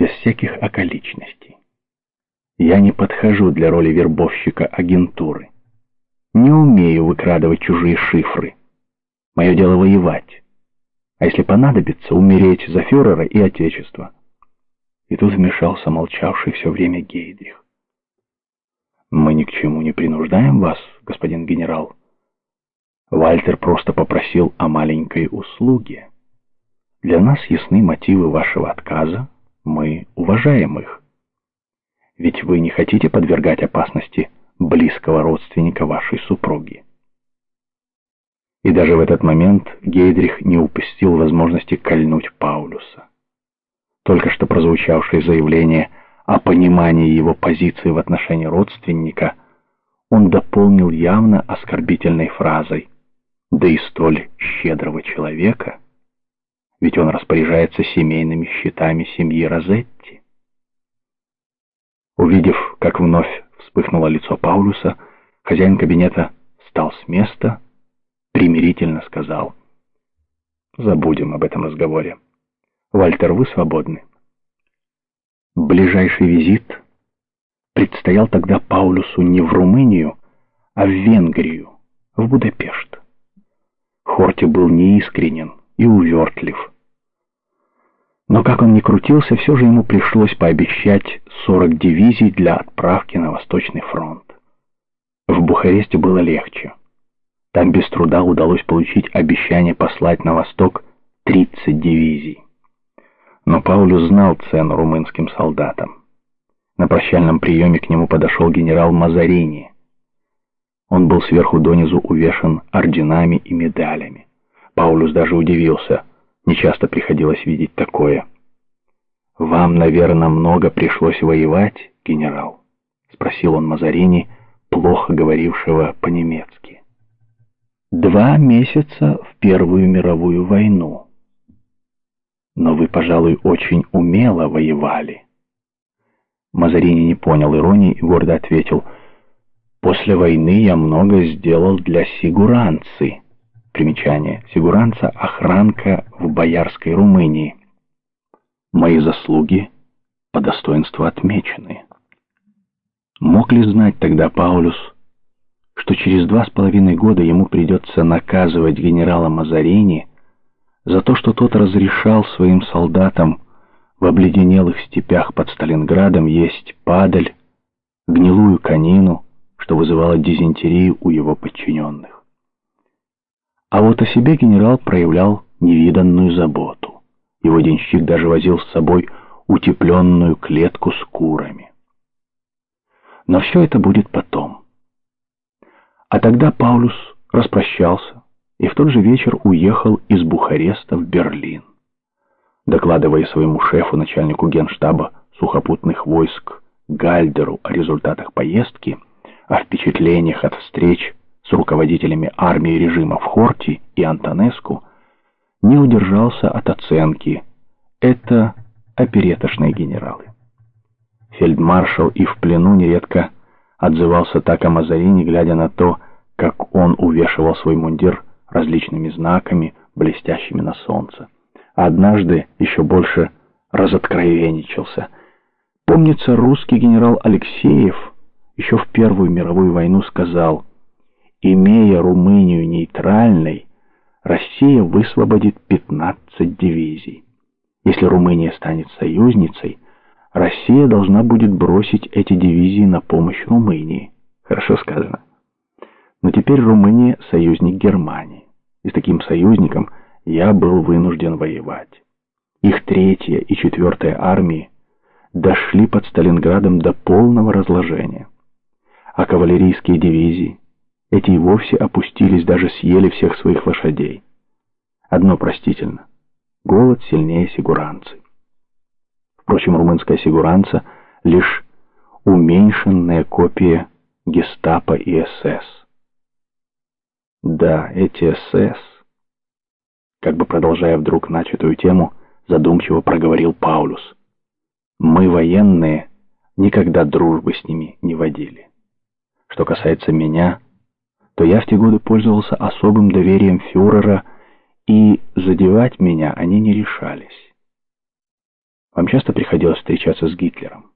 без всяких околичностей. Я не подхожу для роли вербовщика агентуры. Не умею выкрадывать чужие шифры. Мое дело воевать. А если понадобится, умереть за фюрера и отечество. И тут вмешался молчавший все время Гейдрих. «Мы ни к чему не принуждаем вас, господин генерал. Вальтер просто попросил о маленькой услуге. Для нас ясны мотивы вашего отказа, мы уважаем их. Ведь вы не хотите подвергать опасности близкого родственника вашей супруги». И даже в этот момент Гейдрих не упустил возможности кольнуть Паулюса. Только что прозвучавшее заявление о понимании его позиции в отношении родственника он дополнил явно оскорбительной фразой «да и столь щедрого человека», ведь он распоряжается семейными счетами семьи Розетти. Увидев, как вновь вспыхнуло лицо Паулюса, хозяин кабинета встал с места, примирительно сказал «Забудем об этом разговоре. Вальтер, вы свободны». Ближайший визит предстоял тогда Паулюсу не в Румынию, а в Венгрию, в Будапешт. Хорти был неискренен и увертлив. Но как он ни крутился, все же ему пришлось пообещать 40 дивизий для отправки на Восточный фронт. В Бухаресте было легче. Там без труда удалось получить обещание послать на восток 30 дивизий. Но Паулюс знал цену румынским солдатам. На прощальном приеме к нему подошел генерал Мазарини. Он был сверху донизу увешан орденами и медалями. Паулюс даже удивился. Нечасто приходилось видеть такое. «Вам, наверное, много пришлось воевать, генерал?» — спросил он Мазарини, плохо говорившего по-немецки. «Два месяца в Первую мировую войну», но вы, пожалуй, очень умело воевали. Мазарини не понял иронии и гордо ответил, «После войны я много сделал для сигуранцы». Примечание. Сигуранца – охранка в Боярской Румынии. Мои заслуги по достоинству отмечены. Мог ли знать тогда Паулюс, что через два с половиной года ему придется наказывать генерала Мазарини за то, что тот разрешал своим солдатам в обледенелых степях под Сталинградом есть падаль, гнилую конину, что вызывало дизентерию у его подчиненных. А вот о себе генерал проявлял невиданную заботу. Его денщик даже возил с собой утепленную клетку с курами. Но все это будет потом. А тогда Паулюс распрощался, и в тот же вечер уехал из Бухареста в Берлин. Докладывая своему шефу, начальнику генштаба сухопутных войск Гальдеру о результатах поездки, о впечатлениях от встреч с руководителями армии режима в Хорти и Антонеску, не удержался от оценки «это оперетошные генералы». Фельдмаршал и в плену нередко отзывался так о Мазарине, глядя на то, как он увешивал свой мундир различными знаками, блестящими на солнце. А однажды еще больше разоткровенничался. Помнится, русский генерал Алексеев еще в Первую мировую войну сказал, «Имея Румынию нейтральной, Россия высвободит 15 дивизий. Если Румыния станет союзницей, Россия должна будет бросить эти дивизии на помощь Румынии». Хорошо сказано. Но теперь Румыния — союзник Германии. И с таким союзником я был вынужден воевать. Их третья и четвертая армии дошли под Сталинградом до полного разложения. А кавалерийские дивизии, эти и вовсе опустились, даже съели всех своих лошадей. Одно простительно. Голод сильнее сигуранцы. Впрочем, румынская сигуранца — лишь уменьшенная копия гестапо и СС. Да, эти СС. Как бы продолжая вдруг начатую тему, задумчиво проговорил Паулюс. Мы, военные, никогда дружбы с ними не водили. Что касается меня, то я в те годы пользовался особым доверием фюрера, и задевать меня они не решались. Вам часто приходилось встречаться с Гитлером?